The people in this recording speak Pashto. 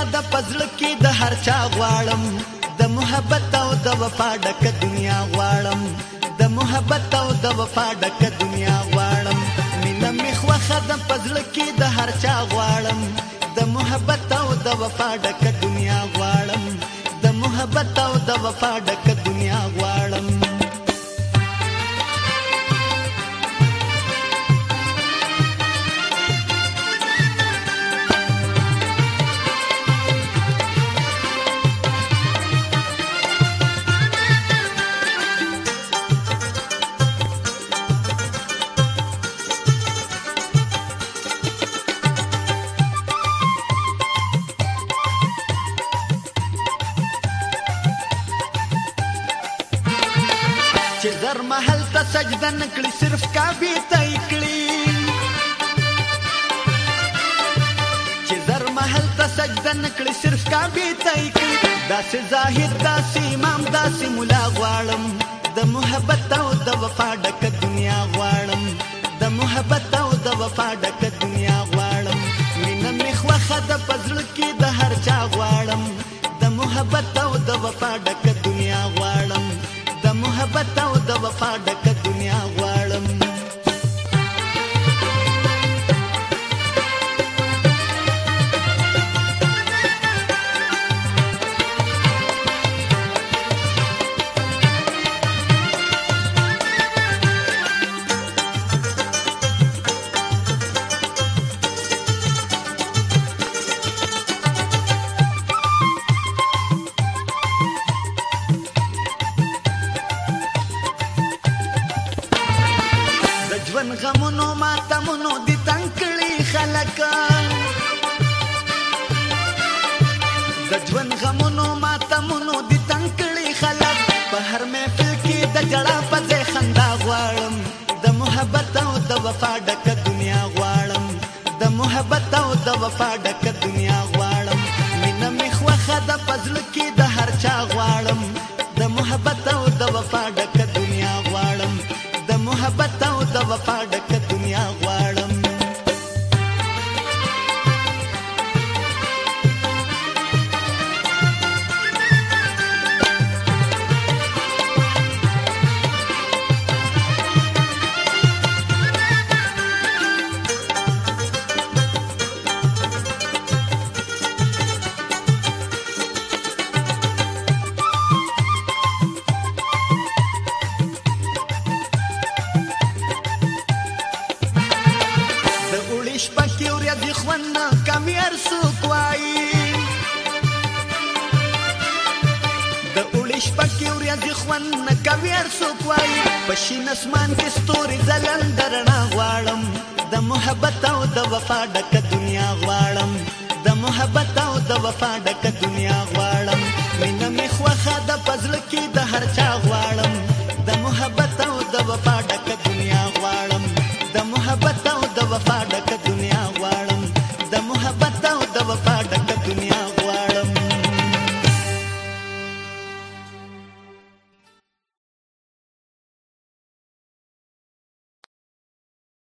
تا د پزړ کې د هر چا غواړم د محبت او د وفا ډک دنیا غواړم د محبت او د وفا ډک دنیا غواړم مینه می خوخه د پزړ کې د هر چا غواړم د محبت او د وفا ډک دنیا غواړم د محبت او د وفا ډک چې زر محل ته سجده نکړي صرف کعبه ته کړي چې زر محل ته سجده نکړي صرف کعبه ته کړي داسې زاهد داسې امام داسې مولا غواړم د محبت او د وفا ډک دنیا غواړم د محبت او د وفا ډک دنیا غواړم مینه مې خوخه د پزړ کې د هر چا غواړم د محبت او د وفا ډک دنیا غواړم محبت او د وفا ډک ژوند غمونو ماتمونو دي تنگ کړي خلک د ژوند غمونو ماتمونو دي تنگ کړي خلک په هر محفل کې د جړا په ځای خندا غواړم د محبت او د وفا ډک دنیا غواړم د محبت او د وفا ډک பாட یا دی خوان کمی ارسو کوای د اولیش پکې وریا دی خوان کمی ارسو کوای پښین اسمان کې ستوري ځلن درنا غواړم د محبت او د وفا ډک دنیا غواړم د محبت او د وفا ډک دنیا غواړم مینه می خوخه د پزړ کې د هر چا غواړم د محبت او د وفا ډک دنیا غواړم د محبت او د وفا ډک मोहब्बतों